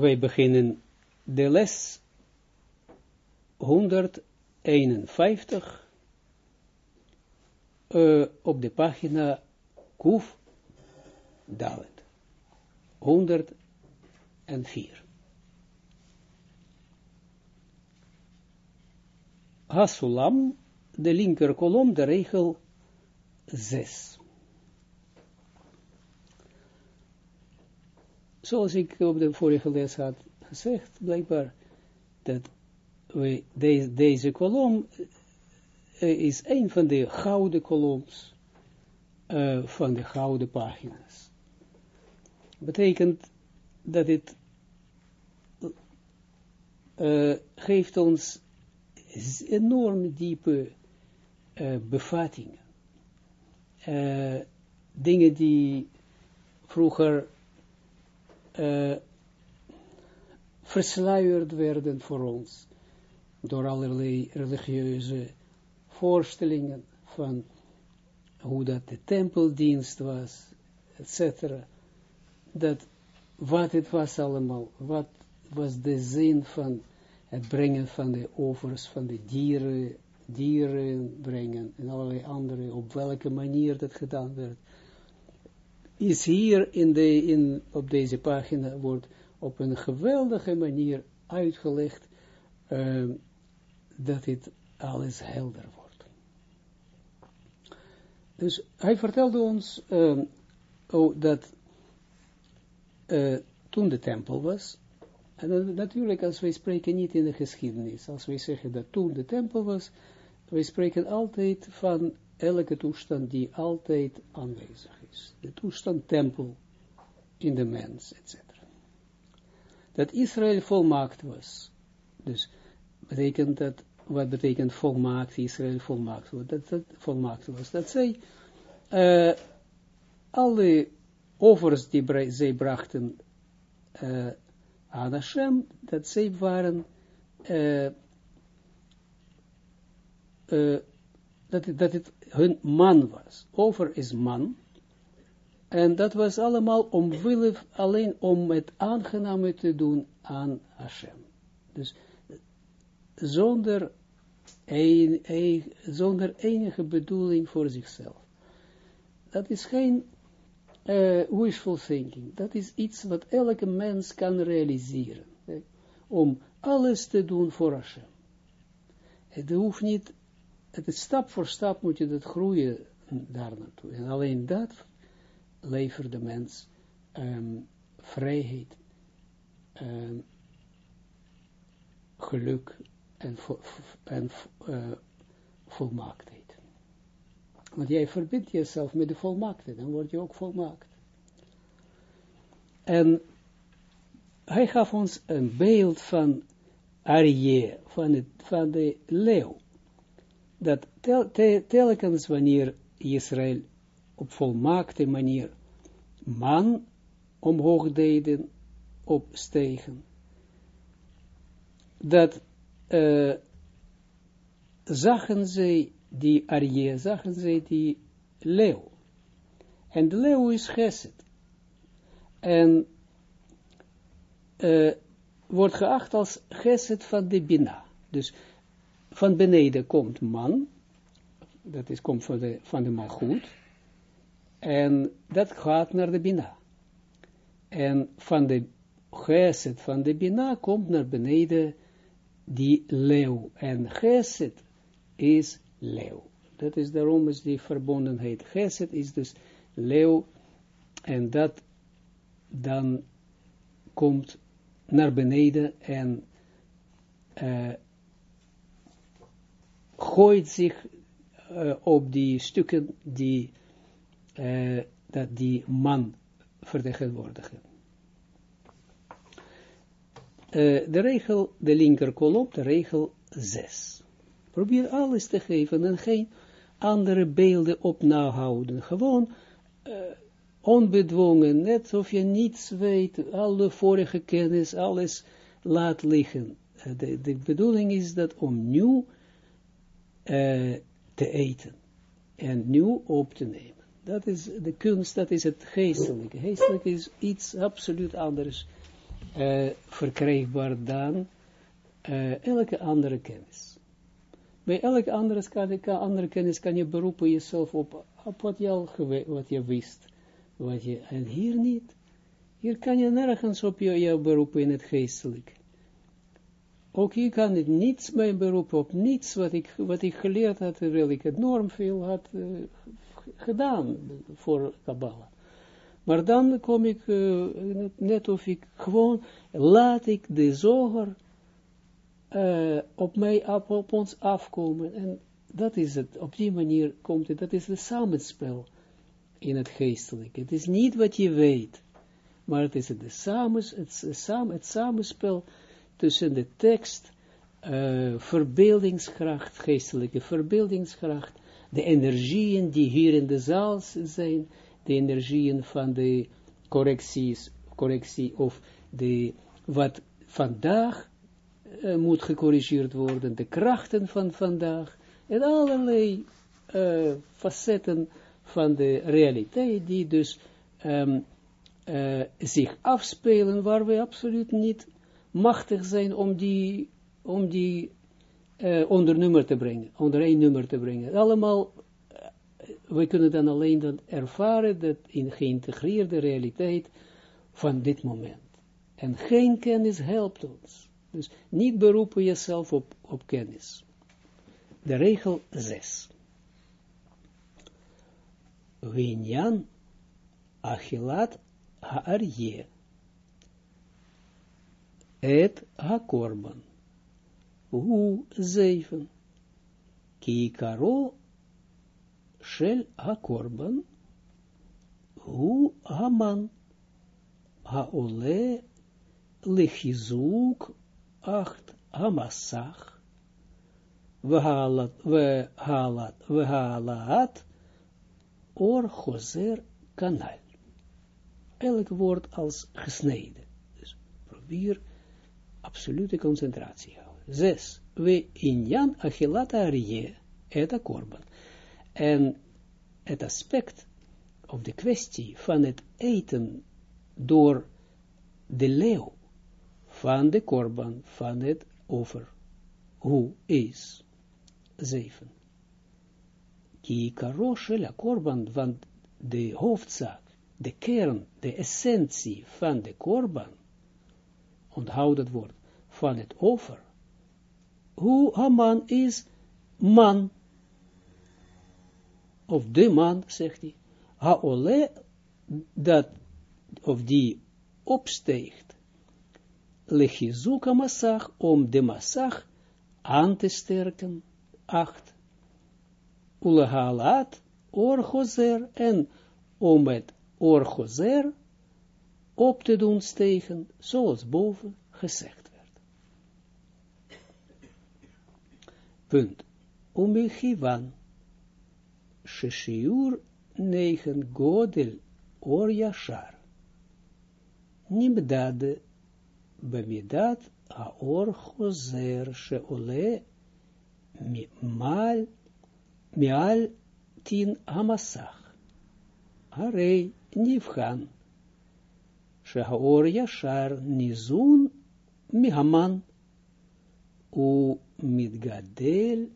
wij beginnen de les 151 uh, op de pagina Kuf Dalet. 104. Hasulam, de linker kolom, de regel 6. Zoals ik op de vorige les had gezegd, blijkbaar, dat deze, deze kolom uh, is een van de gouden koloms uh, van de gouden pagina's. Betekent dat het uh, geeft ons enorm diepe bevattingen. dingen die vroeger uh, versluierd werden voor ons door allerlei religieuze voorstellingen van hoe dat de tempeldienst was, etc. Dat wat het was allemaal, wat was de zin van het brengen van de offers van de dieren, dieren brengen en allerlei andere, op welke manier dat gedaan werd is hier in de, in, op deze pagina wordt op een geweldige manier uitgelegd uh, dat dit alles helder wordt. Dus hij vertelde ons uh, oh, dat uh, toen de tempel was, en natuurlijk als wij spreken niet in de geschiedenis, als wij zeggen dat toen de tempel was, wij spreken altijd van elke toestand die altijd aanwezig De toestand tempel in de mens, etc. Dat Israël volmaakt was. Dus betekent dat, wat betekent volmaakt, Israël volmaakt was, dat, dat volmaakt was. Dat zij uh, alle offers die zij brachten uh, aan Hashem, dat zij waren uh, dat, dat het hun man was. Over is man. En dat was allemaal omwille, alleen om het aangename te doen aan Hashem. Dus zonder, zonder enige bedoeling voor zichzelf. Dat is geen uh, wishful thinking. Dat is iets wat elke mens kan realiseren. Om alles te doen voor Hashem. Het hoeft niet het is stap voor stap moet je dat groeien daar naartoe. En alleen dat levert de mens um, vrijheid, um, geluk en, uh, volmaaktheid. Want jij verbindt jezelf met de volmaaktheid, dan word je ook volmaakt. En hij gaf ons een beeld van Arie, van, de leeuw dat tel, telkens wanneer Israël op volmaakte manier man omhoog deden, opstegen, dat uh, zagen zij die Arje, zagen zij die leeuw. En de leeuw is geset. En uh, wordt geacht als geset van de Bina. Dus van beneden komt man, dat is, komt van de, van de en dat gaat naar de bina. En van de geset van de bina komt naar beneden die leeuw. En geset is leeuw. Dat is daarom is die verbondenheid. Geset is dus leeuw. En dat dan komt naar beneden en uh, gooit zich uh, op die stukken die, uh, dat die man vertegenwoordigen. Uh, de regel, de linker kolom, de regel 6. Probeer alles te geven en geen andere beelden op nahouden. Gewoon onbedwongen, net alsof je niets weet, alle vorige kennis, alles laat liggen. De, de bedoeling is dat om nieuw te eten. En nieuw op te nemen. Dat is de kunst, dat is het geestelijke. Geestelijke is iets absoluut anders uh, verkrijgbaar dan uh, elke andere kennis. Bij elke andere, andere kennis kan je beroepen jezelf op, op wat, je al wat je wist. Wat je, en hier niet. Hier kan je nergens op je, beroepen in het geestelijk. Ook hier kan ik niets mijn beroep op niets wat ik, wat ik geleerd had, terwijl ik enorm veel had uh, gedaan voor Kabbalah. Maar dan kom ik, uh, net of ik gewoon, laat ik de zoger uh, op mij, op, op, ons afkomen. En dat is het, op die manier komt het, dat is het samenspel in het geestelijke. Het is niet wat je weet, maar het is het, samens, het, samen, het samenspel tussen de tekst, uh, verbeeldingskracht, geestelijke verbeeldingskracht, de energieën die hier in de zaal zijn, de energieën van de correcties, correctie of de, wat vandaag uh, moet gecorrigeerd worden, de krachten van vandaag, en allerlei uh, facetten van de realiteit, die dus um, uh, zich afspelen, waar we absoluut niet machtig zijn om die, om die uh, onder nummer te brengen, onder één nummer te brengen. Allemaal, uh, we kunnen dan alleen dan ervaren dat in geïntegreerde realiteit van dit moment. En geen kennis helpt ons. Dus niet beroepen jezelf op, op kennis. De regel 6. Winyan achilat ha'arje et hakorban. Hu zeven. Ki karo shel hakorban. Hu haman. Haole lechizuk acht hamasach. Vehalat, or gozer kanal. Elk woord als gesneden. Dus probeer absolute concentratie houden. Zes, we injan achilata arie, eta korban. En het aspect, of de kwestie van het eten door de leeuw, van de korban, van het offer. Hoe is? Zeven. Ki la korban, want de hoofdzaak, de kern, de essentie van de korban, onthoud het woord, van het offer. Hoe Haman is man, of de man, zegt hij, Haole, dat, of die opsteegt, lechizuka massach, om de massach aan te sterken, acht, ulehalat, orgozer, en om het orgozer op te doen stegen, zoals boven gezegd werd. Punt. Umichivan. Sheshiur negen godel or yashar. Nimdade bemidat haor chozer sheole mal tin hamasach. Harei nivchan Shehaor Yashar Nizun Mihaman U Midgadel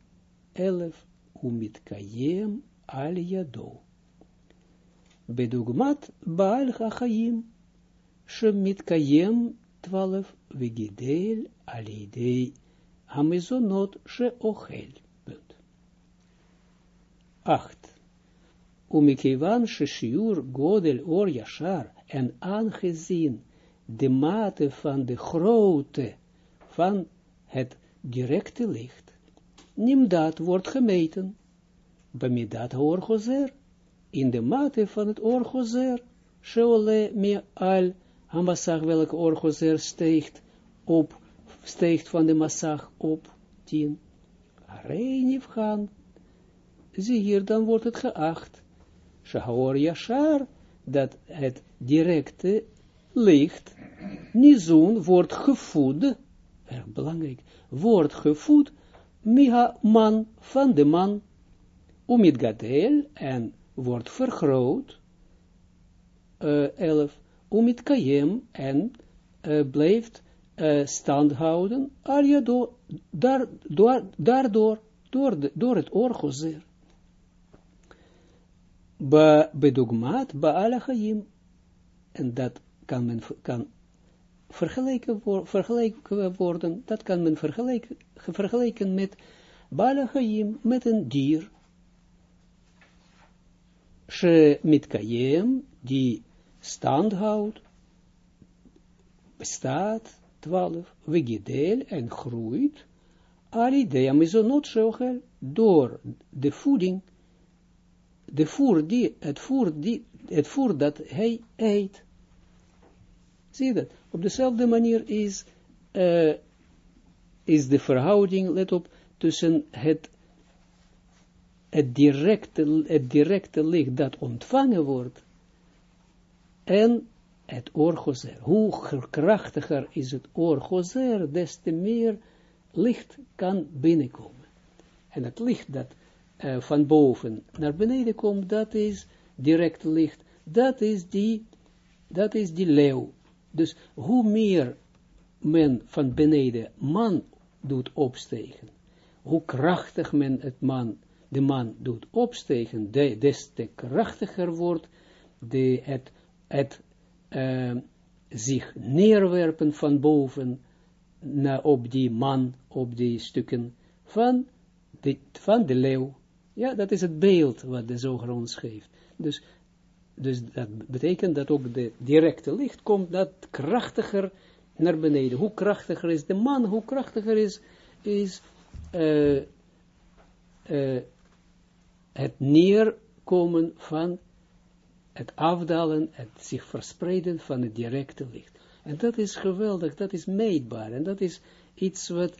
Elef U Mitkayem Al Yado Bedugmat Baal Chachayim Shemitkayem Twalef Vigidel Alidei Hamizonot Sheochel Acht. Umikivan Sheshiur Godel Or Yashar en aangezien de mate van de grootte van het directe licht, dat wordt gemeten, bemidat orgozer, in de mate van het orgozer, sheole me al, hamassag welke orgozer steegt op, steegt van de massag op, tien, reinif gaan, zie hier, dan wordt het geacht, shahaor yashar, dat het directe licht, nizun, wordt gevoed, erg belangrijk, wordt gevoed, miha man, van de man, umit gadel, en wordt vergroot, uh, elf, umit kayem, en uh, blijft uh, stand houden, door, daar, door, daardoor, door, door het orgozer. Ba, bedogmaat, ba chaim. En dat kan men kan vergelijken, vergelijken worden, dat kan men vergelijken, vergelijken met Balachayim, met een dier. She mitkayem, die stand houdt, bestaat, twaalf, wegidel en groeit, alidea mezonot sheochel, door de voeding, de voer, die, het voer, die, het voer dat hij eet. Zie je dat? Op dezelfde manier is, uh, is de verhouding, let op, tussen het, het, directe, het directe licht dat ontvangen wordt en het oorgozer. Hoe krachtiger is het oorgozer, des te meer licht kan binnenkomen. En het licht dat uh, van boven naar beneden komt, dat is direct licht, dat is die, dat is die leeuw. Dus hoe meer men van beneden man doet opstegen, hoe krachtig men het man, de man doet opstegen, de, des te krachtiger wordt de, het, het uh, zich neerwerpen van boven op die man, op die stukken van de, van de leeuw. Ja, dat is het beeld wat de zoger ons geeft. Dus, dus dat betekent dat ook de directe licht komt dat krachtiger naar beneden. Hoe krachtiger is de man, hoe krachtiger is, is uh, uh, het neerkomen van het afdalen, het zich verspreiden van het directe licht. En dat is geweldig, dat is meetbaar. En dat is iets wat,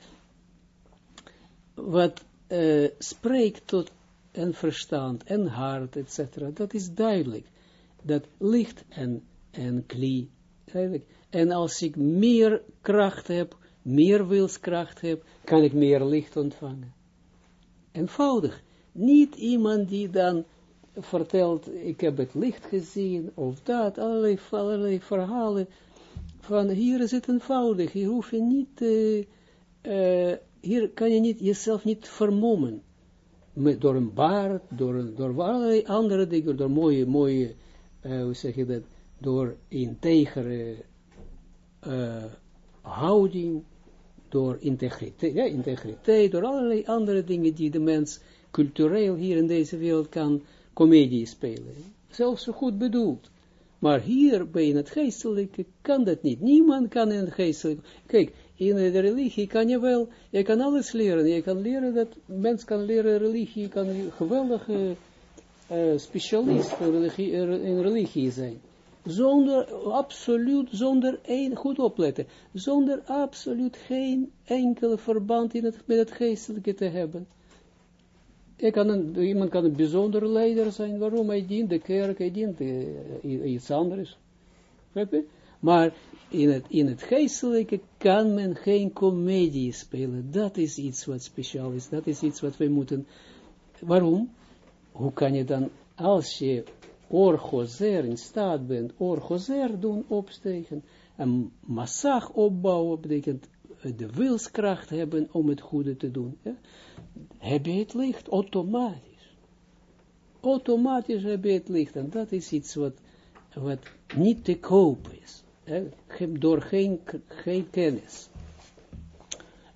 wat uh, spreekt tot en verstand en hart, etc. Dat is duidelijk. Dat licht en, en klie. Duidelijk. En als ik meer kracht heb, meer wilskracht heb, kan ik meer licht ontvangen. Eenvoudig. Niet iemand die dan vertelt, ik heb het licht gezien, of dat, allerlei, allerlei verhalen, van hier is het eenvoudig, hier hoef je niet, uh, uh, hier kan je niet, jezelf niet vermommen, door een baard, door, door allerlei andere dingen, door mooie, mooie, uh, hoe zeg je dat, door integere houding, door integriteit, ja, integriteit, door allerlei andere dingen die de mens cultureel hier in deze wereld kan comedie spelen. Zelfs zo goed bedoeld. Maar hier bij het geestelijke kan dat niet. Niemand kan in het geestelijke. Kijk, in de religie kan je wel, je kan alles leren. Je kan leren dat, mens kan leren religie, je kan geweldige uh, specialist in religie, zijn. Zonder, absoluut, zonder één, goed opletten, zonder absoluut geen enkele verband in het, met het geestelijke te hebben. Ik kan iemand kan een bijzondere leider zijn, waarom hij dient de kerk, hij dient uh, iets anders. Maar in het, in het geestelijke kan men geen komedie spelen. Dat is iets wat speciaal is. Dat is iets wat wij moeten. Waarom? Hoe kan je dan, als je orgozer in staat bent, orgozer doen opstegen, en massag opbouwen, betekent de wilskracht hebben om het goede te doen. Heb je het licht, automatisch. Automatisch heb je het licht, en dat is iets wat, wat niet te koop is. Door geen, geen kennis.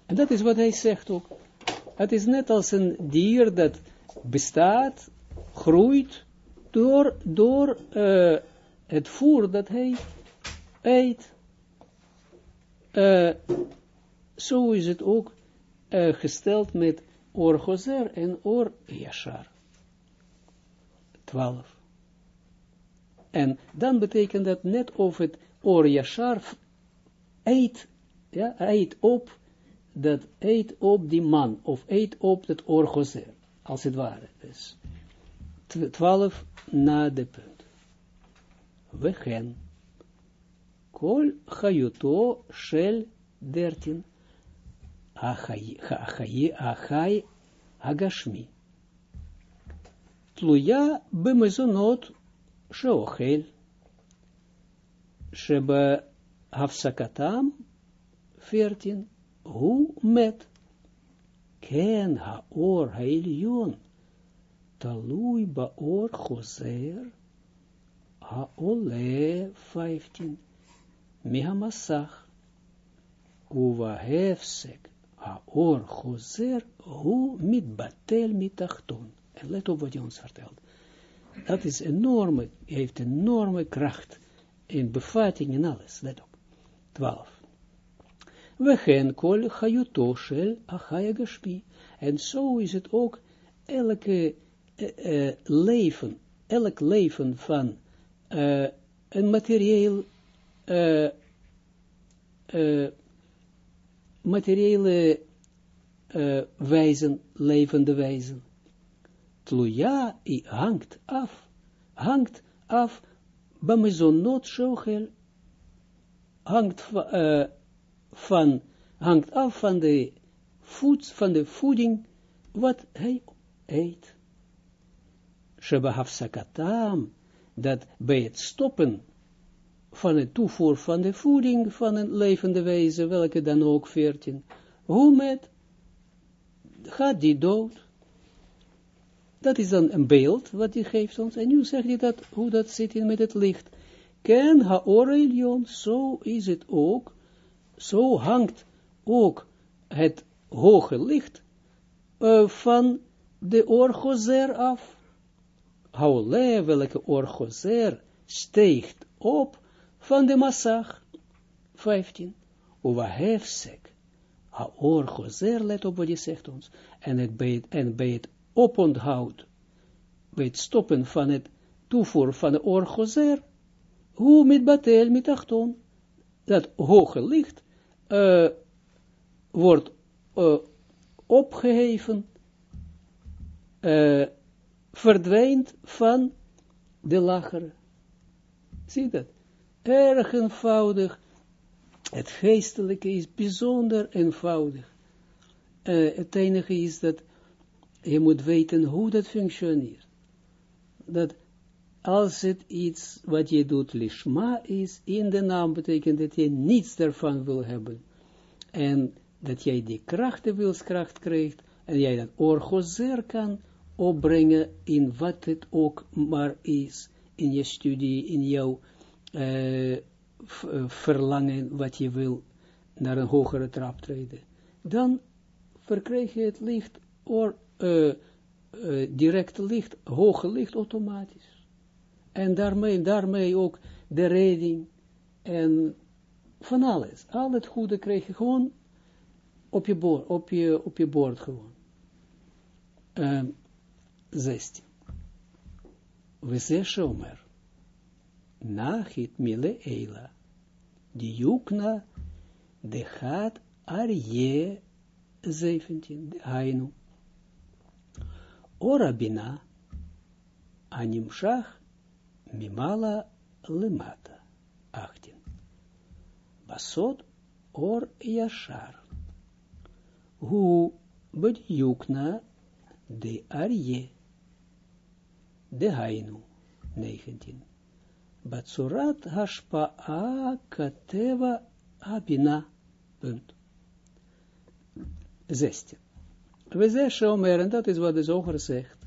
En dat is wat hij zegt ook. Het is net als een dier dat bestaat, groeit, door, door uh, het voer dat hij eet. Uh, zo is het ook uh, gesteld met Or Gozer en Or Yashar. 12. En dan betekent dat net of het Or Yashar eet, ja, eet op, dat eet op die man, of eet op dat Or Gozer, als het ware. Dus 12 na de punt. We. Kol chayoto shel 13 achai agashmi. Tluya bemezonot sheochel, sheba hafsakatam, 14, hoe met, ken ha-or ha-elion, talui ba-or choser, ha-ole, 15, mihamasach, uva hefsek, ha-or choser, hu mit batel mitachton. En let op wat hij vertelt. Dat is enorme, heeft enorme kracht in bevatting en alles. Let op. 12. We gaan kol chayuto shel achaya gashpi. En zo is het ook elke leven, elk leven van een materieel, materiële wijzen, levende wijzen. Tluja hangt af, hangt af, bamezonot shochel, hangt uh, van, hangt af van de, voed, van de voeding wat hij eet. Shebahafsakatam, dat bij het stoppen van het toevoer van de voeding van een levende wezen, welke dan ook veertien, hoe met, gaat die dood. Dat is dan een beeld wat hij geeft ons. En nu zegt hij dat, hoe dat zit in met het licht. Ken ha zo is het ook zo hangt ook het hoge licht uh, van de orgozer af. Haole, welke orgozer steegt op van de massag. 15. Uwa hefsek. Ha orgozer, let op wat je zegt ons. En, het bij, het, en bij oponthoud, bij het stoppen van het toevoer van de orgozer, hoe met batel, met achton, dat hoge licht, uh, wordt uh, opgeheven, uh, verdwijnt van de lacher. Zie dat? Erg eenvoudig. Het geestelijke is bijzonder eenvoudig. Het enige is dat je moet weten hoe dat functioneert. Dat als het iets wat je doet lishma is, in de naam betekent dat je niets daarvan wil hebben. En dat jij die kracht, wilskracht krijgt, en jij dat orgozer kan opbrengen in wat het ook maar is, in je studie, in jouw uh, verlangen, wat je wil, naar een hogere trap treden. Dan verkrijg je het licht, or, uh, uh, direct licht, hoge licht automatisch. En daarmee, daarmee ook de redding en van alles. Al het goede krijg je gewoon op je bord, op je, op je bord gewoon. Um, 16. We zeggen omer. Nachit mile eila. Die jukna de gaat arje 17. De hainu. Orabina animshach Mimala lemata. 18. Basod or yashar. Hu bedjukna de arje. De hainu. 19. Batsurat hashpa'a kateva abina. Punt. 16. We zeggen, Omer, en dat is wat de zoger zegt.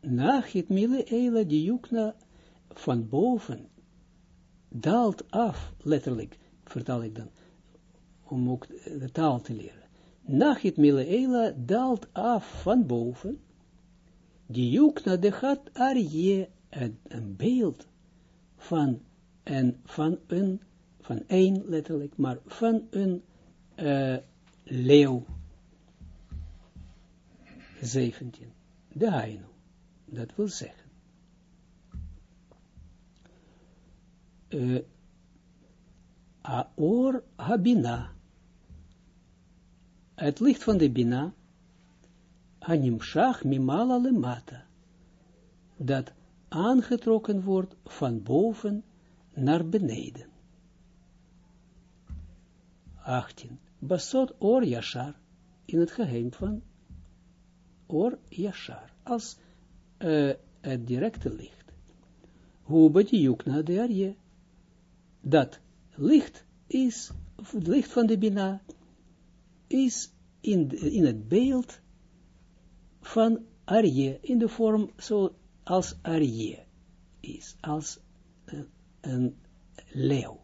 Nachit mile eila die jukna van boven daalt af, letterlijk, vertaal ik dan, om ook de taal te leren. Nachit mile eila daalt af van boven, die jukna de gaat arje, een, een beeld van, en van een, van één letterlijk, maar van een uh, leeuw. 17. De Haino. Dat wil zeggen. Uh, Aor habina. Het licht van de bina. Animshach mimala lemata. Dat aangetrokken wordt van boven naar beneden. 18. Basot or yashar. In het geheim van or yashar. Als uh, het directe licht. Hoe betiukna de arje. Dat licht is, het licht van de Bina, is in, in het beeld van Arje, in de vorm zoals Arje is, als een, een leeuw.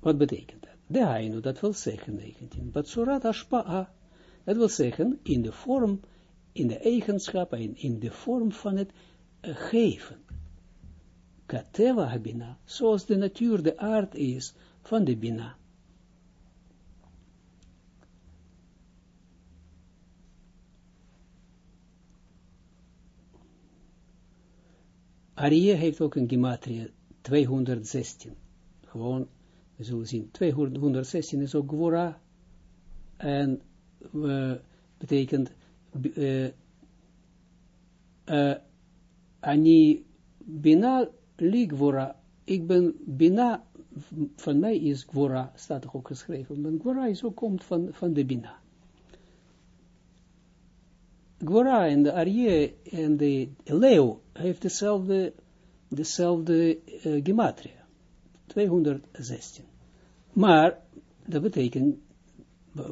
Wat betekent dat? De Hainu, dat wil zeggen 19. Batsurat Ashpa'a, dat wil zeggen in de vorm, in de eigenschappen, in, in de vorm van het uh, geven. Kateva Habina, zoals de natuur, de aard is van de Bina. Arie heeft ook een gematria 216. Gewoon, we zullen zien, 216 is ook Gwora. En uh, betekent uh, uh, Ani Bina li Gwora. Ik ben Bina, van mij is Gwora, staat ook geschreven. Maar Gwora is ook komt van, van de Bina. Gwora en de Arje en de Leo heeft dezelfde, dezelfde uh, gematria. 216. Maar, dat betekent,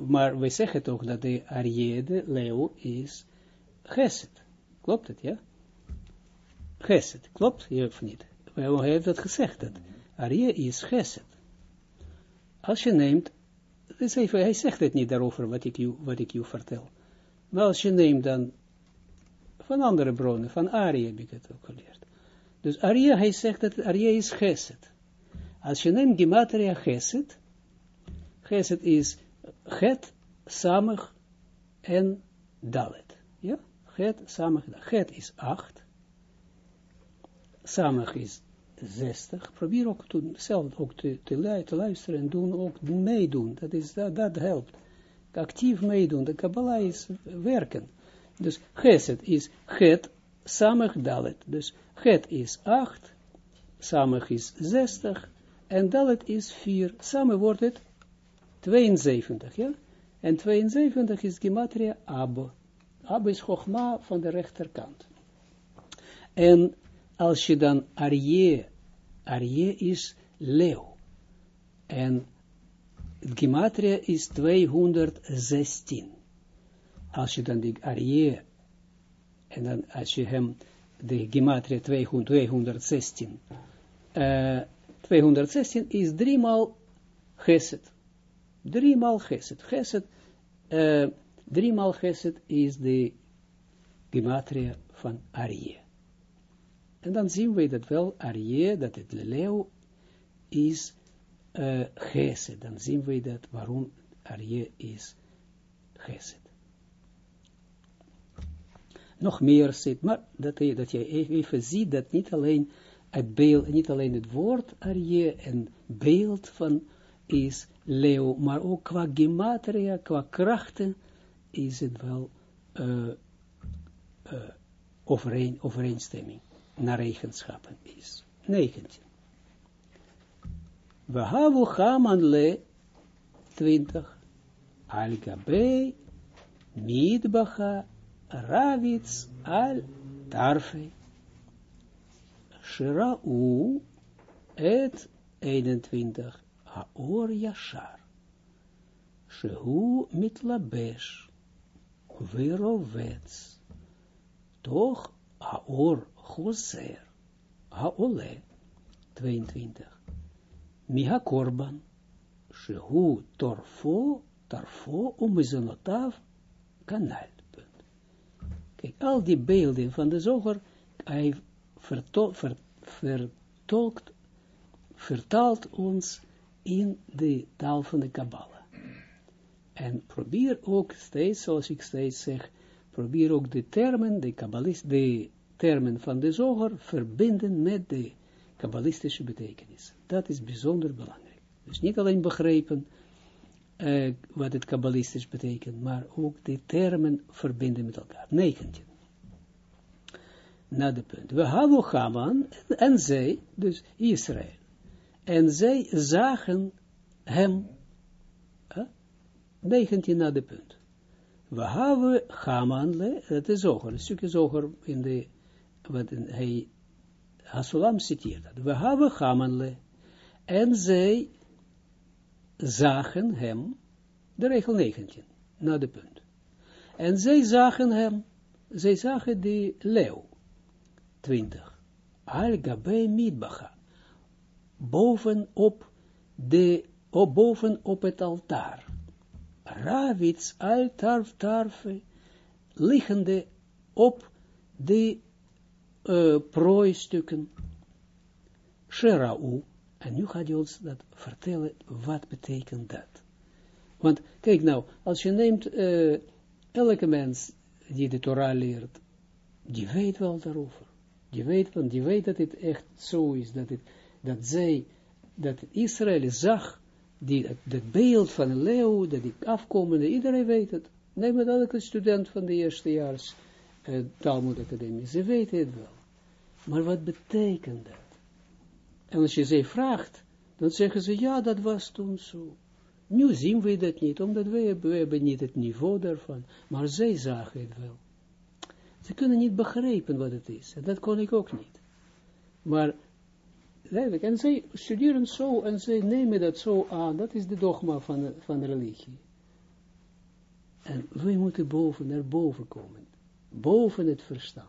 maar wij zeggen toch dat de Arje, de Leo, is Geset. Klopt het, ja? Geset, klopt, ja of niet? Hij heeft dat gezegd, dat Arje is Geset. Als je neemt, dus even, hij zegt het niet daarover wat ik u, wat ik vertel. Maar als je neemt dan van andere bronnen, van Ari heb ik het ook geleerd. Dus Ari, hij zegt dat Ari is Geset. Als je neemt Gematria Geset, Geset is Het, Samig en Dalet. Ja? Het, Samig, Het is 8. Samig is 60. Probeer ook te, zelf ook te, te, te luisteren en doen, ook meedoen. Dat, is, dat, dat helpt actief meedoen. De Kabbalah is werken. Dus Geset is het, samig dalet. Dus het is 8, samig is 60, en dalet is 4. Samen wordt het 72, ja? En 72 is gematria Ab. Ab is Chogma van de rechterkant. En als je dan Arje, Arje is leeuw. En gematria is 216. Als je dan die Arje, en dan als je hem de gematria 216, uh, 216 is driemaal geset. Driemaal geset. Geset, uh, driemaal geset is de gematria van Arje. En dan zien we dat wel, Arje, dat het leeuw is uh, Geset, dan zien we dat waarom Arje is Geset. Nog meer zit, maar dat, je, dat je even ziet dat niet alleen het beeld, niet alleen het woord Arje en beeld van is leeuw, maar ook qua gematria, qua krachten is het wel uh, uh, overeen, overeenstemming naar eigenschappen is. 19. We hebben Haman le 20. Al gabe midbacha ravits al tarfe. U et 21. Haor yashar. Shehu mitlabesh. Virovets. Toch haor choser. Haole 22. Miha korban, shehu torfo, tarfo, umizonotav, kanal. Kijk, al die beelden van de zoger, hij vertolkt, vertaalt ons in de taal van de Kabbalah. En probeer ook steeds, zoals ik steeds zeg, probeer ook de termen, de kabbalist, de termen van de zoger verbinden met de kabbalistische betekenis. Dat is bijzonder belangrijk. Dus niet alleen begrijpen uh, wat het kabbalistisch betekent, maar ook de termen verbinden met elkaar. 19. Na de punt. We hebben Haman en zij, dus Israël. En zij zagen hem, uh, 19 na de punt. We hebben Haman, dat is zoger, een stukje zoger in de, wat hij Hasulam citeert dat. We hebben Hamanle. En zij zagen hem, de regel 19, naar de punt. En zij zagen hem, zij zagen die leeuw, 20, al gabe midbacha, bovenop de, op, bovenop het altaar. Ravits al tarf tarfe, liggende op de uh, prooistukken. Sherau. En nu gaat hij ons dat vertellen, wat betekent dat. Want, kijk nou, als je neemt, uh, elke mens die de Torah leert, die weet wel daarover. Die weet, want die weet dat het echt zo is, dat, het, dat zij, dat Israël zag, die, dat beeld van leeuw, dat die afkomende, iedereen weet het. Neem het elke student van de eerstejaars uh, Talmud Academie, ze weten het wel. Maar wat betekent dat? En als je ze vraagt, dan zeggen ze, ja, dat was toen zo. Nu zien we dat niet, omdat wij, we hebben niet het niveau daarvan. Maar zij zagen het wel. Ze kunnen niet begrijpen wat het is. En dat kon ik ook niet. Maar, duidelijk, en zij studeren zo, en zij nemen dat zo aan. Dat is de dogma van, van de religie. En wij moeten boven, naar boven komen. Boven het verstand.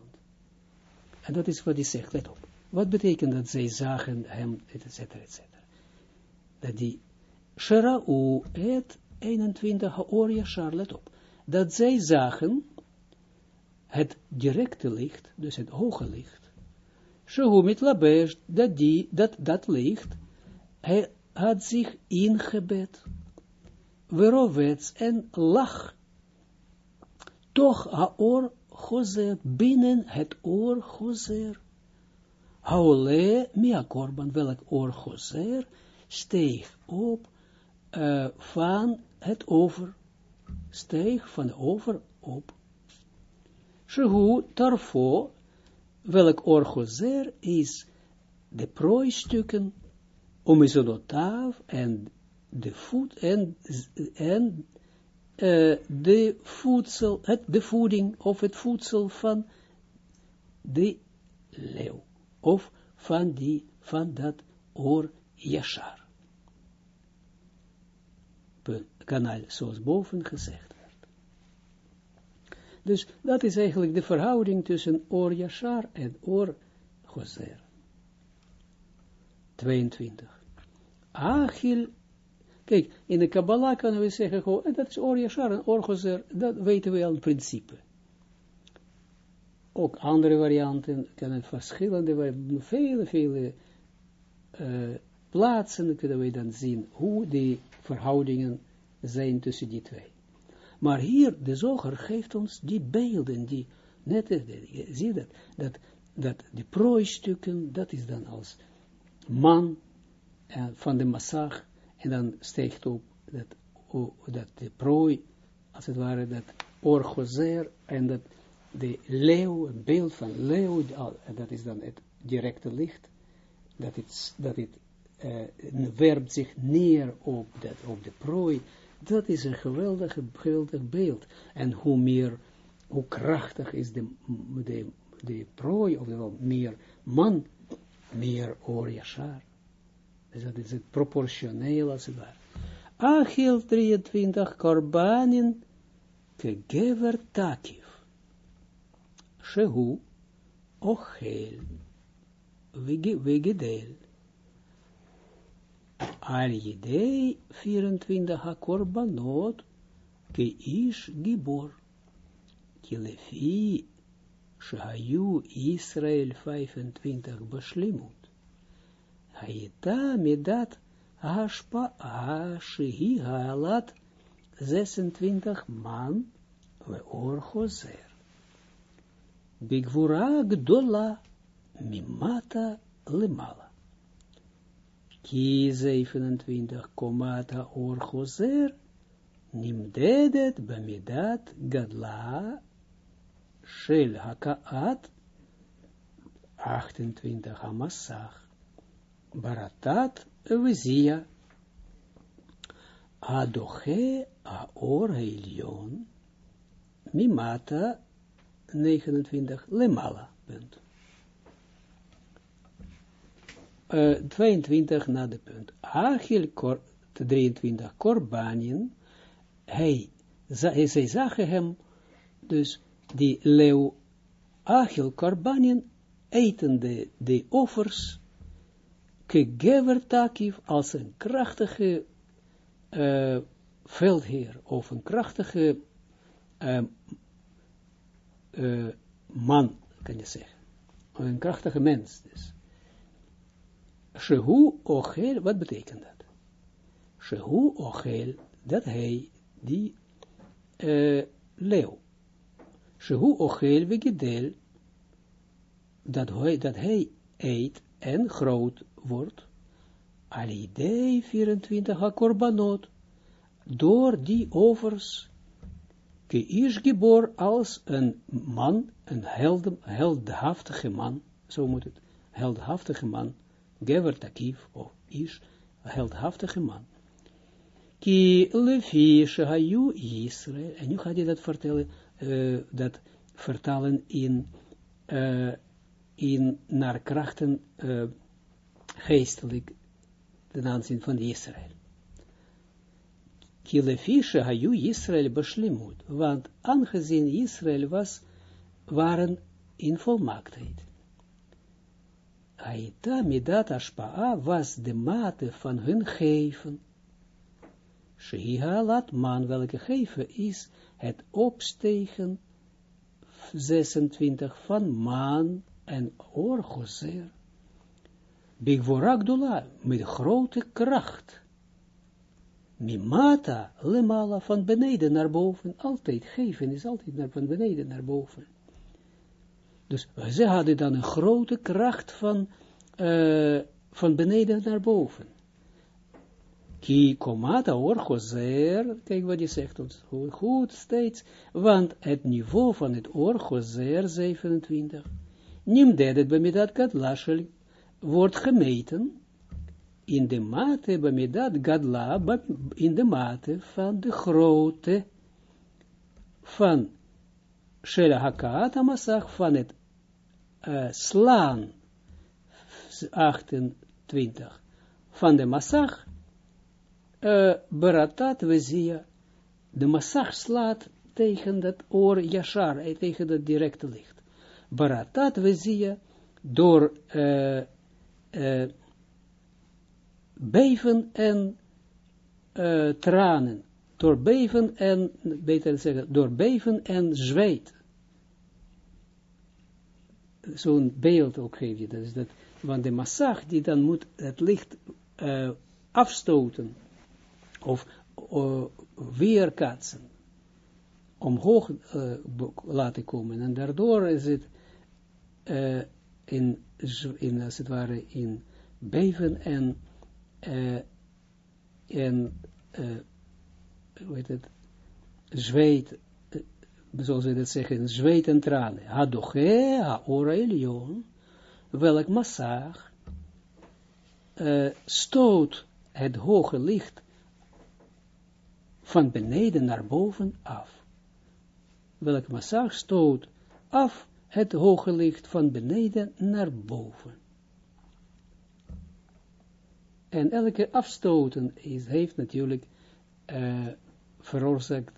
En dat is wat hij zegt, let op. Wat betekent dat zij zagen hem, et cetera, et cetera. Dat die Shera'u het 21 oor Yashar, let op. Dat zij zagen het directe licht, dus het hoge licht. Shehu mit labesh, dat die, dat, dat licht, hij had zich ingebed. Verovets en lag. Toch haor gozer, binnen het oor gozer. Haole mia korban, welk oor gozer, steeg op van het over, steeg van de over op. Shehu tarfo, welk oor gozer is de prooistukken, om isodotaaf en de voet en, en uh, de voedsel, het, de voeding of het voedsel van de leeuw, of van, die, van dat oor Yashar. Kanaal, zoals boven gezegd. Dus dat is eigenlijk de verhouding tussen oor Yashar en oor Gozer. 22. Achil Kijk, in de Kabbalah kunnen we zeggen, gewoon, dat is Or en Or Gozer, dat weten we al in principe. Ook andere varianten kunnen verschillende, vele, vele uh, plaatsen kunnen we dan zien hoe die verhoudingen zijn tussen die twee. Maar hier, de zoger geeft ons die beelden, die, net, je ziet dat, dat, dat de prooistukken, dat is dan als man uh, van de massag, en dan steekt op dat, dat de prooi, als het ware, dat orgozer, en dat de leeuw, een beeld van leeuw, dat is dan het directe licht, dat het, dat het werpt zich neer op, dat, op de prooi, dat is een geweldig, geweldig beeld. En hoe meer, hoe krachtig is de, de, de prooi, of wel meer man, meer oor dus dat is het proportioneel als het ware. Achil 23, korbanin kegever takif. Shehu ochel vegedel. Al jidei 24 ha-korbanot ke ish gibor. Kilefi shehayu Israel 25 beslimut. Haita medat ashpa ashihi halat 26 man we orgozer. Bigvura gdola mimata lemala. Ki 27 komata orgozer nimdedet bamidat gadla shel hakaat 28 hamasach. Baratat Vizia Adoche Aor Heilion Mimata 29 Lemala. Punt. Uh, 22 na de punt. Achil kor, 23, korbanien, hij, zij, zagen hem, dus die leeuw, Achil korbanien, eten de, offers, kegever takiv, als een krachtige uh, veldheer, of een krachtige uh, uh, man, kan je zeggen. Een krachtige mens, dus. Shehu ochel, wat betekent dat? Shehu ochel, dat hij, die uh, leeuw. Shehu ochel vegedel, dat hij, dat hij eet en groot wordt. Alidei 24 hakorbanot, door die overs, ke is geboor als een man, een held, heldhaftige man, zo moet het, heldhaftige man, gever takiv, of is, heldhaftige man. Ki lefi shehayu Israël, en nu gaat hij dat vertellen, uh, dat vertalen in, uh, in naar krachten uh, geestelijk ten aanzien van Israël. Kilefische hayu Israël beslimut, want aangezien Israël was, waren in volmaaktheid. Aita midat ashpa'a was de mate van hun geven. Sheha laat man welke geven is het opstegen 26 van maan en orgozer. Bigvorak met grote kracht. Mimata lemala van beneden naar boven. Altijd geven is altijd naar, van beneden naar boven. Dus ze hadden dan een grote kracht van, uh, van beneden naar boven. Ki komata orgozer, kijk wat je zegt ons, goed, steeds, want het niveau van het orgozer 27, nimdedet bemidat gadlashel, wordt gemeten in de mate bemidat gadla, in de mate van de grootte van Shela Hakat Amasach, van het slaan 28 van de Massach uh, beratat we de Massach slaat tegen dat oor Yashar, tegen dat directe licht. Baratat we door uh, beven en tranen, door beven en, beter zeggen, door beven en zweet. Zo'n beeld ook geef je, dat is dat, want de massag die dan moet het licht uh, afstoten, of uh, weerkaatsen, omhoog uh, laten komen, en daardoor is het in, in, als het ware, in beven en en heet het, zweet, uh, zoals we dat zeggen, zweet en tranen. Hadoche, welk massag uh, stoot het hoge licht van beneden naar boven af. Welk massag stoot af het hoge licht van beneden naar boven. En elke afstoten is, heeft natuurlijk uh, veroorzaakt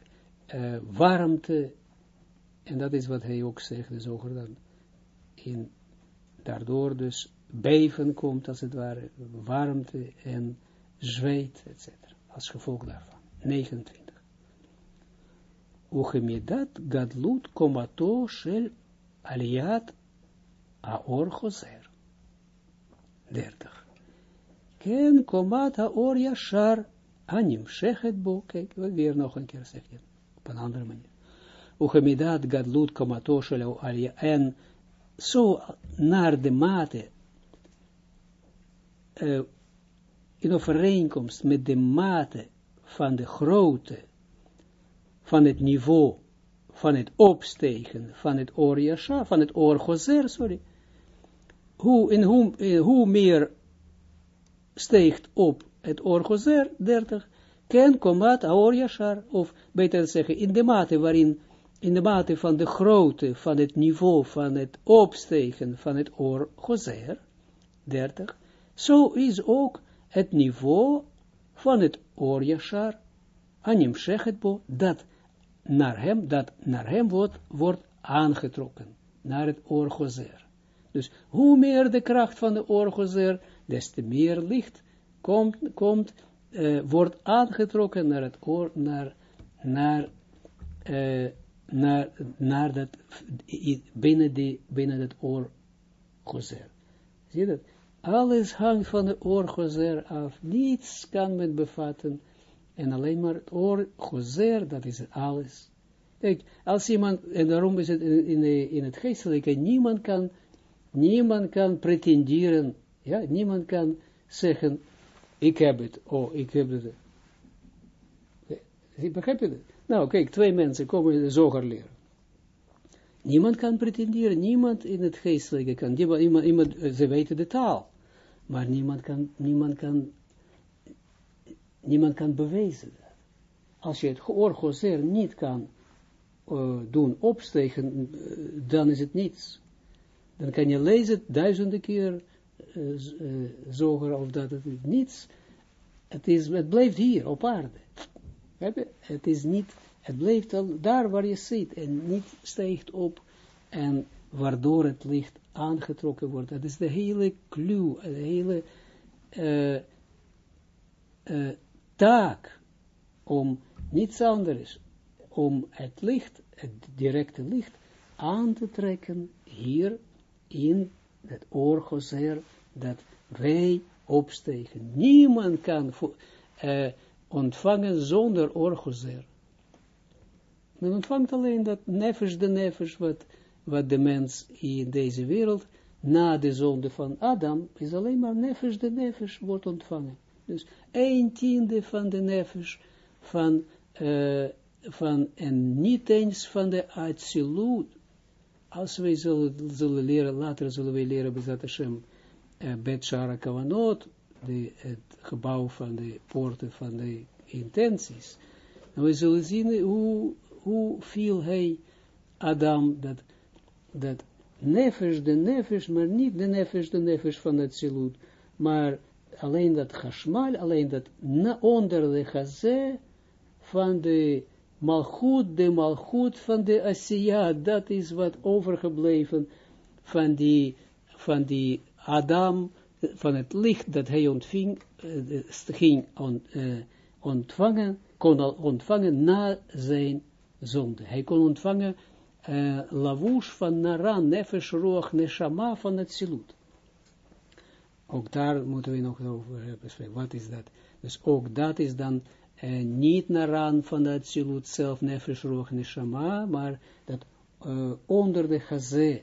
uh, warmte, en dat is wat hij ook zegt, dus ook dan in, daardoor dus beven komt, als het ware, warmte en zweet, etc. Als gevolg daarvan. 29. Uchemidat gadlut komato shel aliat aor choser. 30. Ken komat haor yashar anim shechet bo. Kijk, weer nog een keer zeg je, op een andere manier. Uchemidat gadlut komato shel alia. En zo naar de mate, uh, in overeenkomst met de mate van de grootte, van het niveau, van het opstegen, van het oor yashar, van het oor gozer, sorry. Hoe, in hoe, hoe meer steegt op het orgozer 30, ken komat aor yashar, of beter zeggen, in de mate waarin, in de mate van de grootte, van het niveau, van het opstegen van het orgozer 30, Zo is ook het niveau van het oorjashar, anim bo, dat naar hem, dat naar hem wordt, wordt aangetrokken, naar het oorgozer. Dus hoe meer de kracht van de oorgozer, des te meer licht komt, komt uh, wordt aangetrokken naar het oor, naar, naar, uh, naar, naar dat, binnen, die, binnen het oorgozer. Zie je dat? Alles hangt van de oorgozer af. Niets kan men bevatten. En alleen maar het oorgozer, dat is alles. Kijk, als iemand, en daarom is het in, in, in het geestelijke, niemand kan, niemand kan pretenderen, ja, niemand kan zeggen, ik heb het, oh, ik heb het. Begrijp je dat? Nou, kijk, twee mensen komen de zoger leren. Niemand kan pretenderen, niemand in het geestelijke kan, iemand, iemand, ze weten de taal, maar niemand kan, niemand kan, niemand kan bewijzen dat. Als je het georgozeer niet kan uh, doen opstegen, dan is het niets. Dan kan je lezen duizenden keer uh, zoger of dat het niets. Het, is, het blijft hier op aarde. Het is niet, het blijft al daar waar je zit en niet stijgt op en waardoor het licht aangetrokken wordt. Dat is de hele clue, de hele taak om niets anders, om het licht, het directe licht, aan te trekken hier in het oorgozer dat wij opstegen. Niemand kan uh, ontvangen zonder oorgozer. Men ontvangt alleen dat nefesh de nefesh, wat, wat de mens in deze wereld, na de zonde van Adam, is alleen maar nefesh de nefesh wordt ontvangen. Dus een tiende van de nefesh van, uh, van en niet eens van de absolute. Als wij zullen, zullen leren, later zullen wij leren, Bezat Hashem, uh, Bet Shara Kavanot, de, het gebouw van de poorten van de intenties. En we zullen zien hoe, hoe hij Adam dat, dat nefesh de nefesh, maar niet de nefesh de nefesh van het silut, maar alleen dat chashmal, alleen dat onder de chazé van de malchut, de malchut van de asiya, dat is wat overgebleven van die, van die Adam, van het licht dat hij ontving, uh, ging uh, ontvangen, kon ontvangen na zijn zonde. Hij kon ontvangen uh, lavush van Naran, nefesh, roach, neshama van het silut. Ook daar moeten we nog over hebben. Wat is dat? Dus ook dat is dan uh, niet Naran van het silut zelf, nefesh, roach, neshama, maar dat uh, onder de gazé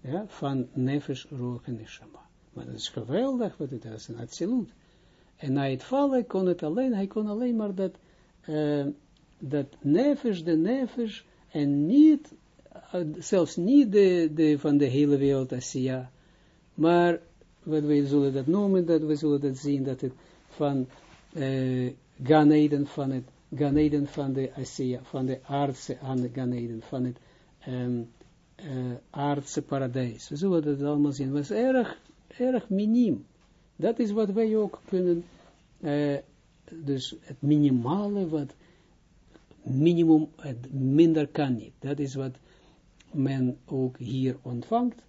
ja, van nefesh, roach, neshama. Maar dat is geweldig wat het is, een absoluut. En na het vallen kon het alleen, hij kon alleen maar dat, uh, dat nefesh, de nefesh, en niet, zelfs niet de, de, van de hele wereld Asia, maar, wat we zullen dat noemen, dat we zullen dat zien, dat het van uh, Ganeden, van het Ganeden van de Asia, van de aardse aan de Ganeden, van het um, uh, aardse paradijs. We zullen dat allemaal zien. Was erg erg minim. Dat is wat wij ook kunnen, uh, dus het minimale wat minimum, het minder kan niet. Dat is wat men ook hier ontvangt.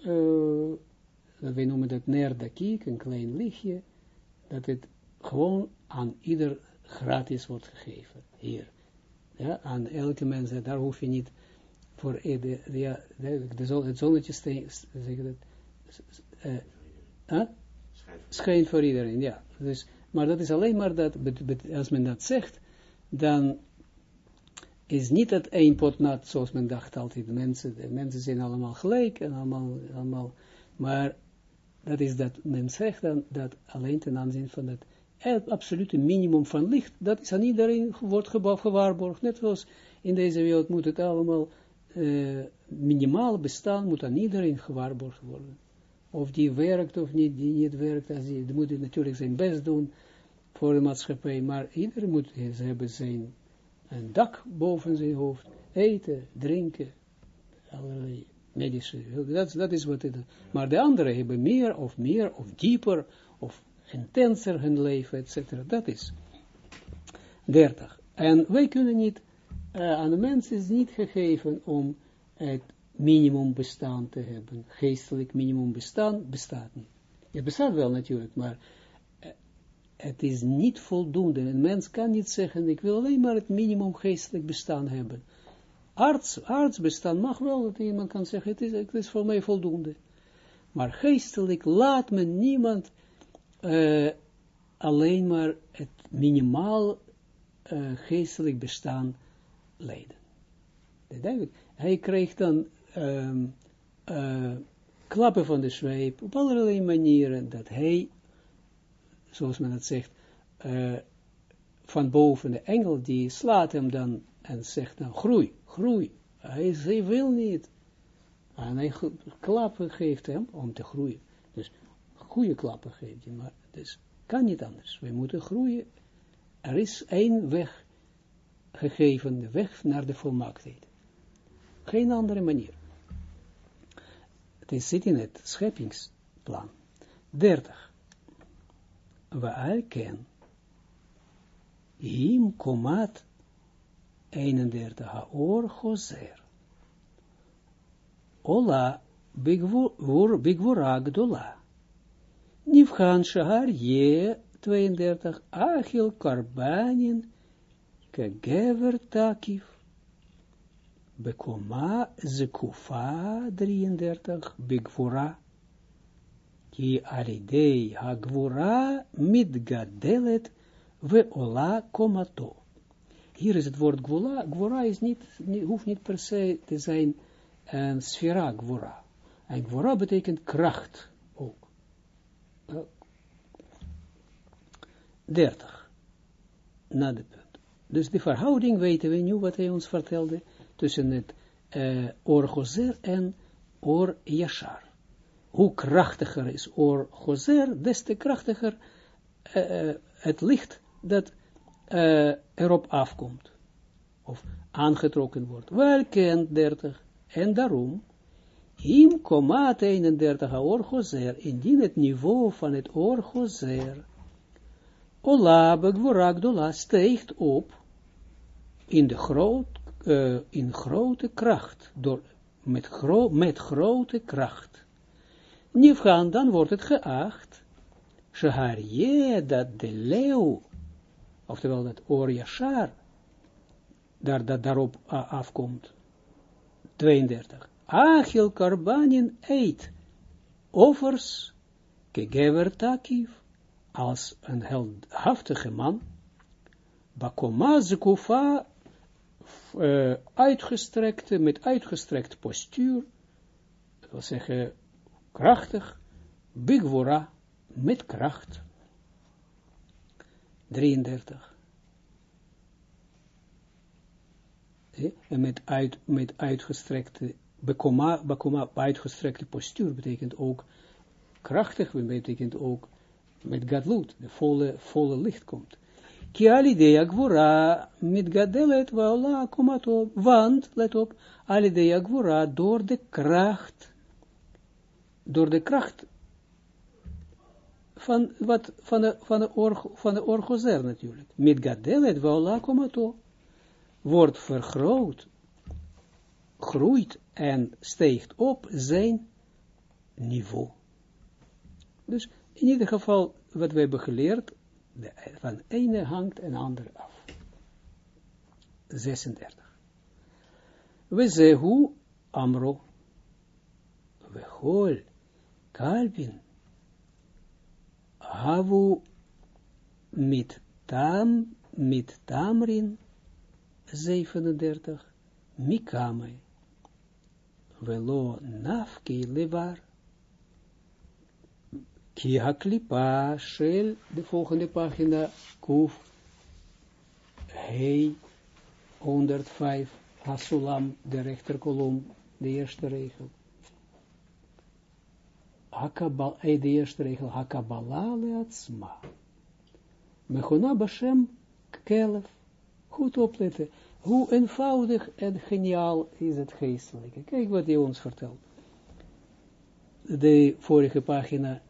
Uh, wij noemen dat nerdakiek, een klein lichtje, dat het gewoon aan ieder gratis wordt gegeven, hier. Ja, aan elke mens, daar hoef je niet voor de, de, de, de, het zonnetje zeggen dat, huh? schijnt voor iedereen, ja. Dus, maar dat is alleen maar dat, als men dat zegt, dan is niet dat één pot nat, zoals men dacht altijd, de mensen, de mensen zijn allemaal gelijk en allemaal, allemaal, maar dat is dat men zegt dan, dat alleen ten aanzien van het, het absolute minimum van licht, dat is aan iedereen wordt gewaarborgd, net zoals in deze wereld moet het allemaal uh, minimaal bestaan, moet aan iedereen gewaarborgd worden. Of die werkt of niet, die niet werkt, als die, die moet natuurlijk zijn best doen voor de maatschappij, maar iedereen moet hebben zijn een dak boven zijn hoofd, eten, drinken, allerlei medische, dat, dat is wat het Maar de anderen hebben meer of meer of dieper of intenser hun leven, etc. Dat is 30. En wij kunnen niet, uh, aan de mensen is niet gegeven om het minimum bestaan te hebben. Geestelijk minimum bestaan bestaat niet. Het bestaat wel natuurlijk, maar uh, het is niet voldoende. Een mens kan niet zeggen, ik wil alleen maar het minimum geestelijk bestaan hebben. Arts, artsbestaan mag wel, dat iemand kan zeggen, het is, het is voor mij voldoende. Maar geestelijk laat men niemand uh, alleen maar het minimaal uh, geestelijk bestaan leiden. Hij krijgt dan um, uh, klappen van de zweep op allerlei manieren dat hij, zoals men het zegt, van boven de engel, die slaat hem dan en zegt dan groei, groei. Hij, hij wil niet. En hij klappen geeft hem om te groeien. Goede klappen geeft hij, maar dus kan niet anders. We moeten groeien er is één weg gegeven, de weg naar de volmaaktheid. Geen andere manier. Het is zit in het scheppingsplan. 30. We ken. Him komat 31 haor gozer. Ola bigvura gdola. Nivchan shahar je 32, Achil Karbanin, Kegever Takif, Bekoma Zekufa 33, Bigvura, Ki Aridei Hagvura Midgadelet Veola Komato. Hier is het woord Gwura. Gwura is niet, hoeft niet per se te zijn een sfera Gwura. En Gwura betekent kracht. 30. Na de punt. Dus de verhouding weten we nu wat hij ons vertelde tussen het uh, en oor Yashar. Hoe krachtiger is oor Gozer, des te krachtiger uh, het licht dat erop afkomt. Of aangetrokken wordt. Welkend 30. En daarom, him komaat 31 oor Gozer, indien het niveau van het oor Gozer Ola begwora gdola steegt op in, de groot, uh, in grote kracht, door, met, gro met grote kracht. Nifgaan, dan wordt het geacht, je dat de leeuw, oftewel dat Oriashar, daar, dat daarop uh, afkomt, 32. Achil karbanin eet, offers, kegever als een heldhaftige man, Bakoma Zekufa, uh, uitgestrekte, met uitgestrekt postuur, dat wil zeggen, krachtig, Bigvora, met kracht. 33. En met, uit, met uitgestrekte, bekoma, bekoma, uitgestrekte postuur betekent ook krachtig, betekent ook met gadlut, de volle, volle licht komt. Ki alidea gwura met gadelet waola komato, want, let op, alidea gwura door de kracht, door de kracht van, wat, van de, van de, or, van de orgozer natuurlijk, met gadelet waola komato, wordt vergroot, groeit en steegt op zijn niveau. Dus in ieder geval, wat we hebben geleerd, de, van ene hangt een ander af. 36. We zehu amro, we hol, kalbin, havu mit tam, mit tamrin, 37, mikame, velo nafki levar, Ki haklipa shel, de volgende pagina, kuf, hei, 105, hasulam, de rechterkolom, de eerste regel. Hakabal, de eerste regel, hakabala leatsma. Mechona bashem kelef, goed opletten. Hoe eenvoudig en geniaal is het geestelijke. Kijk wat hij ons vertelt. De vorige pagina,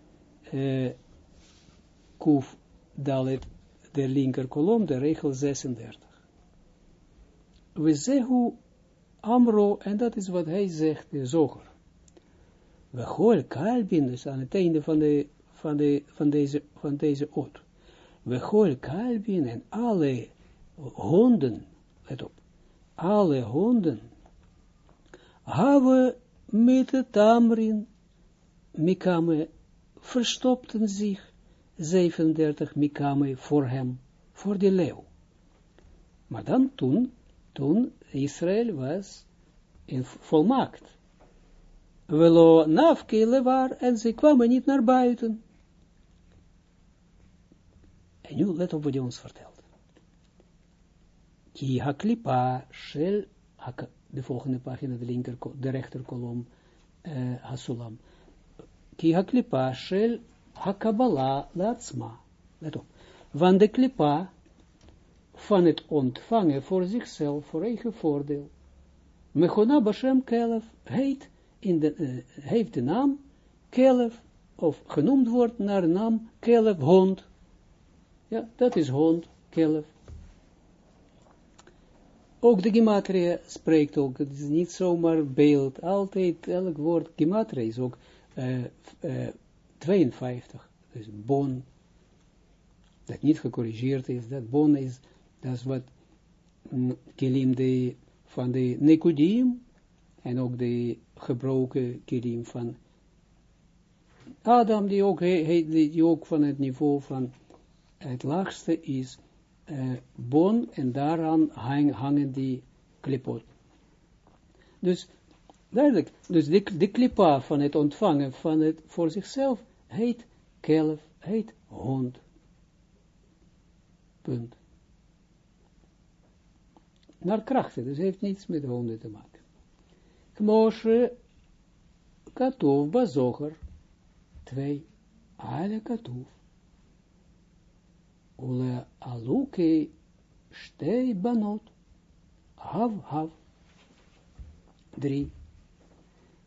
uh, Kuf Dalet, de linker kolom, de regel 36. We zeggen Amro, en dat is wat hij zegt, de zoger. We hoor kalbin, dus aan het einde van, de, van, de, van deze, van deze oot. We hoor kalbin en alle honden, let op, alle honden, hebben met de tamrin, mikame, verstopten zich 37 mikame voor hem, voor de leeuw. Maar dan toen, toen Israël was in volmaakt. Velo nafkele waar, en ze kwamen niet naar buiten. En nu let op wat hij ons vertelt. Ki haklipa shel, de volgende pagina, de linker, de rechterkolom, uh, hasulam. Ki haklipa shel hakabala laatsma. Let op. Want de klipa van het ontvangen voor zichzelf, voor eigen voordeel. Mechona Bashem Kelef heet in de, uh, heeft de naam Kelef, of genoemd wordt naar naam Kelef, hond. Ja, dat is hond, Kelef. Ook de gematria spreekt ook, het is niet zomaar beeld, altijd, elk woord gematria is ook uh, uh, 52, dus bon, dat niet gecorrigeerd is, dat bon is dat wat kilim de, van de Nikodim en ook de gebroken kilim van Adam, die ook, he, die ook van het niveau van het laagste is uh, en daaraan hang, hangen die klipot. Dus duidelijk, dus de, de van het ontvangen van het voor zichzelf heet kelf, heet hond. Punt naar krachten, dus heeft niets met honden te maken. Kmoshe Katov Bazoger 2 Ale Katov Ule Aluke Shtei Banot Hav Hav 3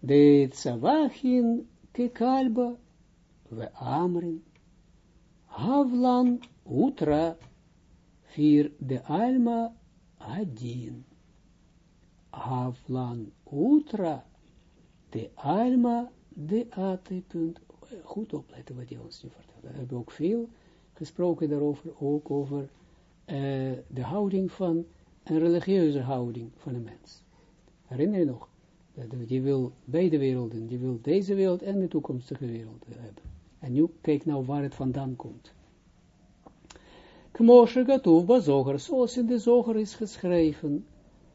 De Tzavachin Kekalba We Amrin Havlan Utra 4 De Alma Adin. Havlan Utra, de Alma, de Ate, punt. Goed opletten wat hij ons nu vertelt. Hebben ook veel gesproken daarover, ook over uh, de houding van, een religieuze houding van een mens. Herinner je nog? Je wil beide werelden, je wil deze wereld en de toekomstige wereld hebben. En nu kijk nou waar het vandaan komt. Kmoshe Gatuv Bazoger, zoals in de zoger is geschreven,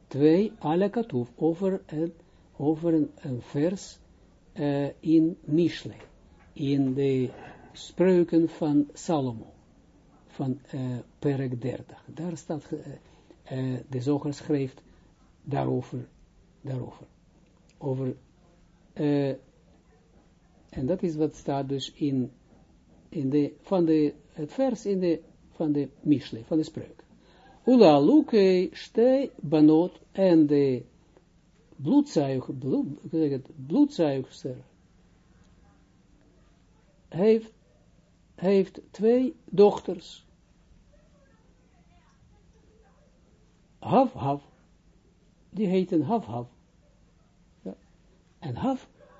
twee alle over een, over een, vers uh, in Mishle, in de spreuken van Salomo, van uh, Perek 30. Daar staat, uh, de zoger schrijft daarover, daarover, over, en dat is wat staat dus in, in de, van de, het vers in de van de Mishle, van de spreuk. Ula luke ste banot en de bloedzuig, bloed, heeft, heeft twee dochters. Hav. Die heten hav. Ja. En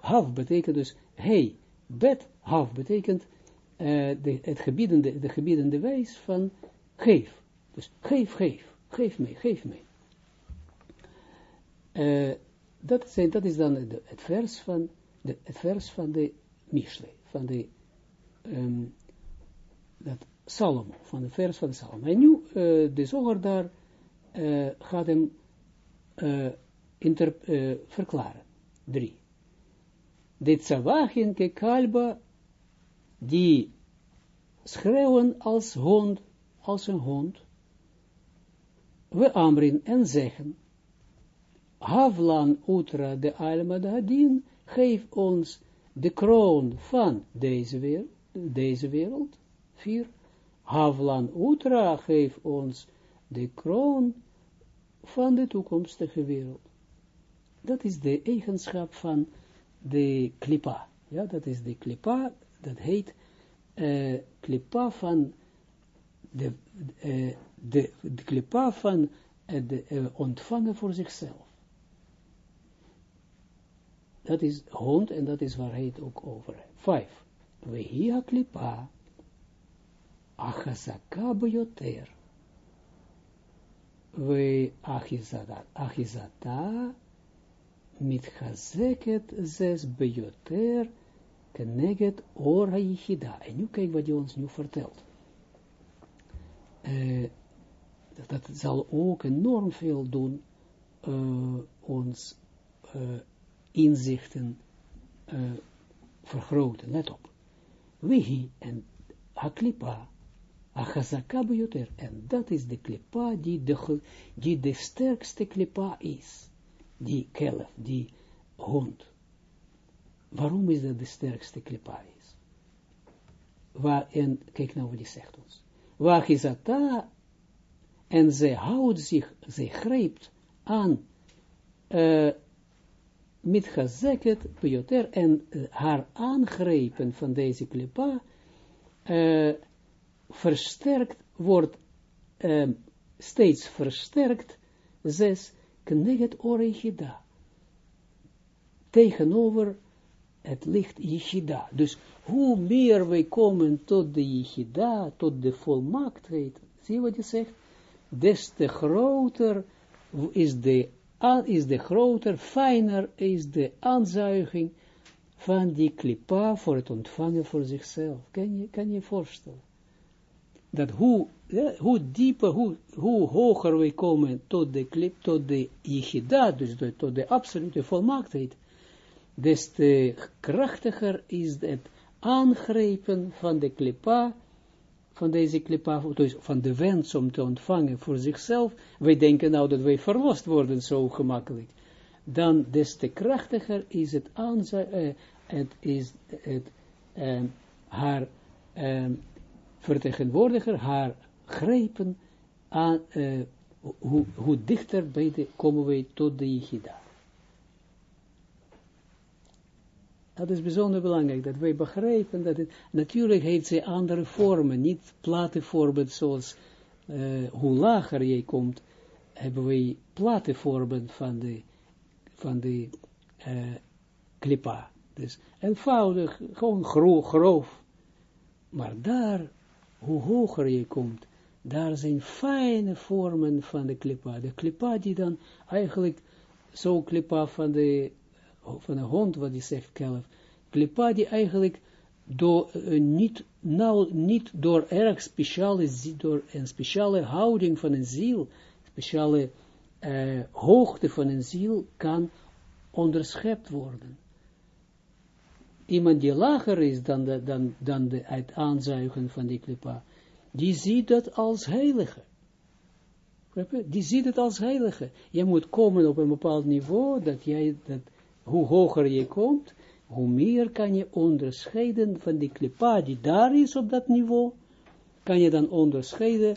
hav betekent dus hey. Bet, hav betekent uh, de, het gebiedende, de gebiedende wijs van geef. Dus geef, geef, geef mij, geef mij. Uh, dat, zijn, dat is dan het, vers van de, het vers van de Mishle, van de um, dat Salomo, van de vers van Salomo. En nu, uh, de zoger daar uh, gaat hem inter, verklaren. Drie. De tzavachin ke kalba die schreeuwen als hond, als een hond, we amrin en zeggen, Havlan utra de alma hadin, geef ons de kroon van deze wereld, deze wereld, vier, Havlan utra, geef ons de kroon van de toekomstige wereld. Dat is de eigenschap van de klipa. Ja, dat is de klipa, dat heet uh, klipa van de, uh, de, klipa van uh, de, ontvangen voor zichzelf. Dat is hond en dat is waar hij het ook over heeft. Vijf. Vehia klipa achazaka beyoter. We achizata mitchazeket zes beyoter, keneget ora yichida. En nu kijk wat hij ons nu vertelt. Dat, zal ook enorm veel doen, ons inzichten vergroten. Let op. Wihi en Haklipa achazaka bejoter. En dat is de klipa die de, die sterkste klipa is die kelf, die hond. Waarom is dat de sterkste klipa is? Waar, en kijk nou wat hij zegt ons. Dat en ze houdt zich, ze grijpt aan uh, met gezeket Piotr en haar aangrepen van deze klipa uh, versterkt wordt, steeds versterkt, zes kneget ore Yechida. Tegenover het licht Yechida. Dus hoe meer wij komen tot de Yechida, tot de volmaaktheid, zie je wat je zegt? Des te groter is de, is de groter, fijner is de aanzuiging van die klipa voor het ontvangen voor zichzelf. Kan je kan je voorstellen? Dat hoe, hoe dieper, hoe, hoe hoger we komen tot de klip, tot de yichida, dus tot de absolute volmaaktheid, des te krachtiger is het aangrijpen van de klipa, van deze klipa, dus van de wens om te ontvangen voor zichzelf. Wij denken nou dat wij verlost worden zo gemakkelijk. Dan des te krachtiger is het uh, het is het, uh, haar uh, vertegenwoordiger haar grijpen aan, uh, hoe, hoe dichter bij de, komen wij tot de Yichida. Dat is bijzonder belangrijk, dat wij begrijpen dat het, natuurlijk heeft ze andere vormen, niet plate vormen zoals, uh, hoe lager je komt, hebben wij plate vormen van de, van de uh, klipa. Dus eenvoudig, gewoon grof. Maar daar hoe hoger je komt, daar zijn fijne vormen van de klipa. De klipa die dan eigenlijk, zo klipa van de, van de hond, wat die zegt kelf, klipa die eigenlijk door, uh, niet, nou, niet door erg speciale, door een speciale houding van een ziel, speciale uh, hoogte van een ziel kan onderschept worden iemand die lager is dan, de, dan, dan de, het aanzuigen van die klipa, die ziet dat als heilige. Die ziet het als heilige. Je moet komen op een bepaald niveau, dat jij, dat, hoe hoger je komt, hoe meer kan je onderscheiden van die klipa die daar is op dat niveau, kan je dan onderscheiden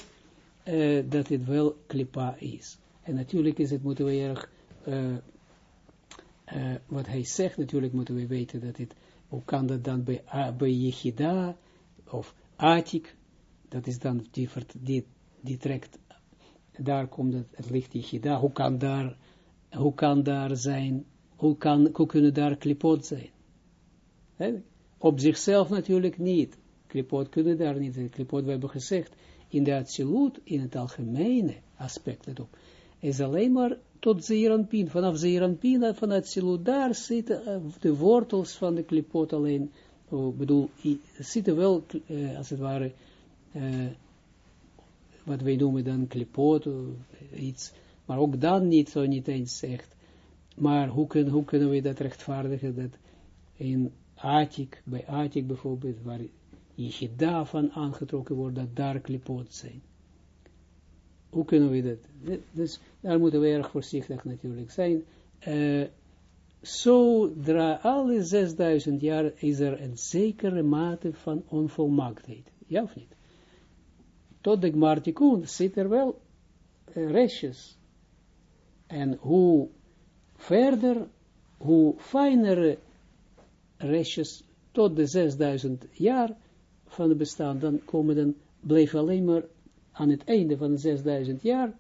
uh, dat het wel klipa is. En natuurlijk is het, moeten we erg, uh, uh, wat hij zegt, natuurlijk moeten we weten dat het hoe kan dat dan bij, bij Yechida of Atik? Dat is dan die, die, die trekt, daar komt het, het licht Yechida. Hoe kan daar, hoe kan daar zijn, hoe, kan, hoe kunnen daar klipot zijn? Op zichzelf natuurlijk niet. Klipot kunnen daar niet zijn. Klipot, we hebben gezegd, in de absolute, in het algemene aspect, let op, is alleen maar tot Zeeranpien. Vanaf Zeeranpien, vanuit Silu, daar zitten uh, de wortels van de klipot alleen. Ik oh, bedoel, zitten wel, uh, als het ware, uh, wat wij noemen dan klipot, iets, maar ook dan niet zo niet eens zegt. Maar hoe, kun, hoe kunnen we dat rechtvaardigen, dat in Atik, bij Atik bijvoorbeeld, waar je daarvan aangetrokken wordt, dat daar klipot zijn. Hoe kunnen we dat? Dus daar moeten we erg voorzichtig natuurlijk zijn. Uh, zodra alle 6000 jaar is er een zekere mate van onvolmaaktheid. Ja of niet? Tot de Gmartikun zit er wel uh, restjes En hoe verder, hoe fijnere restjes tot de 6000 jaar van het bestaan, dan komen dan, blijven alleen maar aan het einde van de 6000 jaar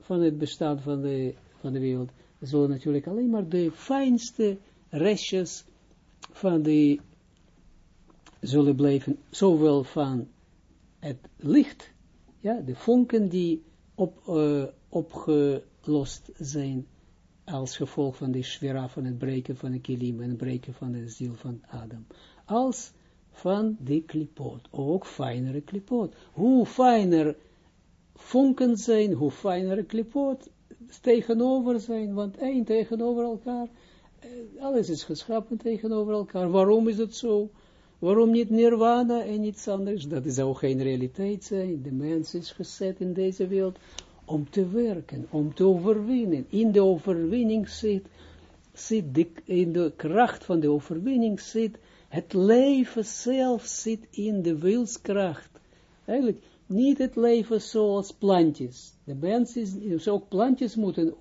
van het bestaan van de, van de wereld, zullen natuurlijk alleen maar de fijnste restjes van de zullen blijven, zowel van het licht, ja, de vonken die op, uh, opgelost zijn, als gevolg van de schwera van het breken van de kilim en het breken van de ziel van Adam, als van de klipoot, ook fijnere klipoot. Hoe fijner vonken zijn, hoe fijnere klipoot tegenover zijn, want één tegenover elkaar, eh, alles is geschapen tegenover elkaar. Waarom is het zo? Waarom niet nirvana en niets anders? Dat zou geen realiteit zijn. De mens is gezet in deze wereld om te werken, om te overwinnen. In de overwinning zit, in de kracht van de overwinning zit, het leven zelf zit in de wilskracht. Eigenlijk niet het leven zoals plantjes. De mens is, dus ook plantjes moeten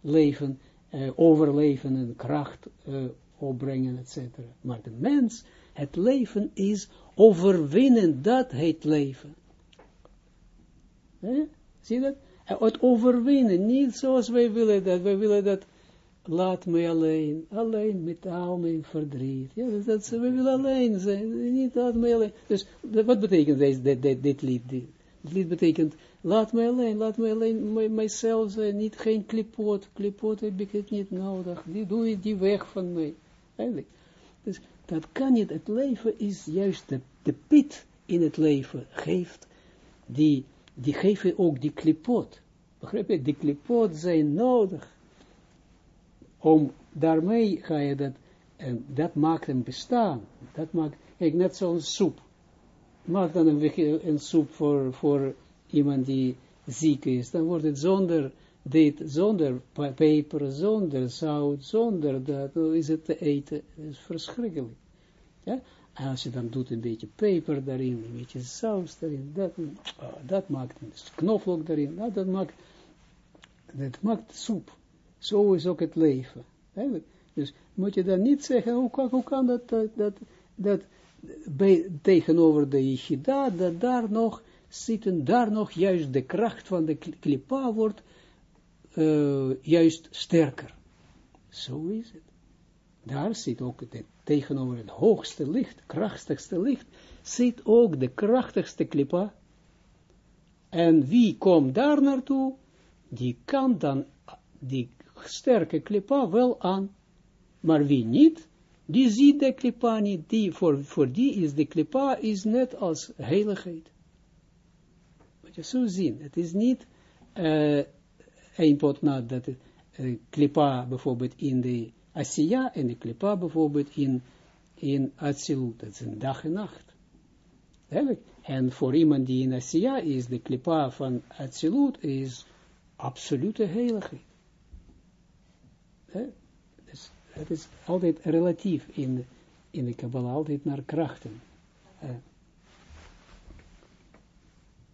leven, uh, overleven en kracht uh, opbrengen, etc. Maar de mens, het leven is overwinnen, dat heet leven. Eh? Zie je dat? Het overwinnen, niet zoals wij willen dat. Wij willen dat, laat mij alleen, alleen met al mijn verdriet. Ja, dat, dat, we willen alleen zijn, niet mij alleen. Dus, wat betekent deze, dit, dit, dit lied? Dit, lied betekent, laat mij alleen, laat mij alleen, mijzelf zijn, niet geen klipoot. Klipoot heb ik het niet nodig. Die doe je die weg van mij. Eigenlijk. Dus, dat kan niet. Het leven is juist de, de pit in het leven geeft, die, die geven ook die klipot. Begrijp je? Die klipot zijn nodig. Om, daarmee ga je dat, en dat maakt een bestaan. Dat maakt, kijk, net zo'n soep. Maak dan een, een soep voor, voor iemand die ziek is. Dan wordt het zonder dit, zonder peper, zonder zout, zonder dat, dan is het te eten. Dat is verschrikkelijk. Ja? En als je dan doet een beetje peper daarin, een beetje saus daarin, dat, oh, dat maakt, knoflook daarin, nou, dat maakt, dat maakt soep. Zo is ook het leven. Dus moet je dan niet zeggen, hoe kan, hoe kan dat, dat, dat, bij, tegenover de Yichida, dat daar nog zitten, daar nog juist de kracht van de klipa wordt uh, juist sterker. Zo is het. Daar zit ook het, tegenover het hoogste licht, krachtigste licht, zit ook de krachtigste klipa. En wie komt daar naartoe? Die kan dan die sterke klipa wel aan. Maar wie niet, die ziet de klipa niet. Die, voor, die is de klipa is net als heiligheid. Moet je zo zien. Het is niet uh, een pot na dat uh, klipa bijvoorbeeld in de Asiya en de klipa bijvoorbeeld in, in Atsilut. Dat een dag en nacht. En voor iemand die in Asiya is, de klipa van Atsilut is absolute heiligheid. Dus het is altijd relatief in, in de Kabbalah, altijd naar krachten.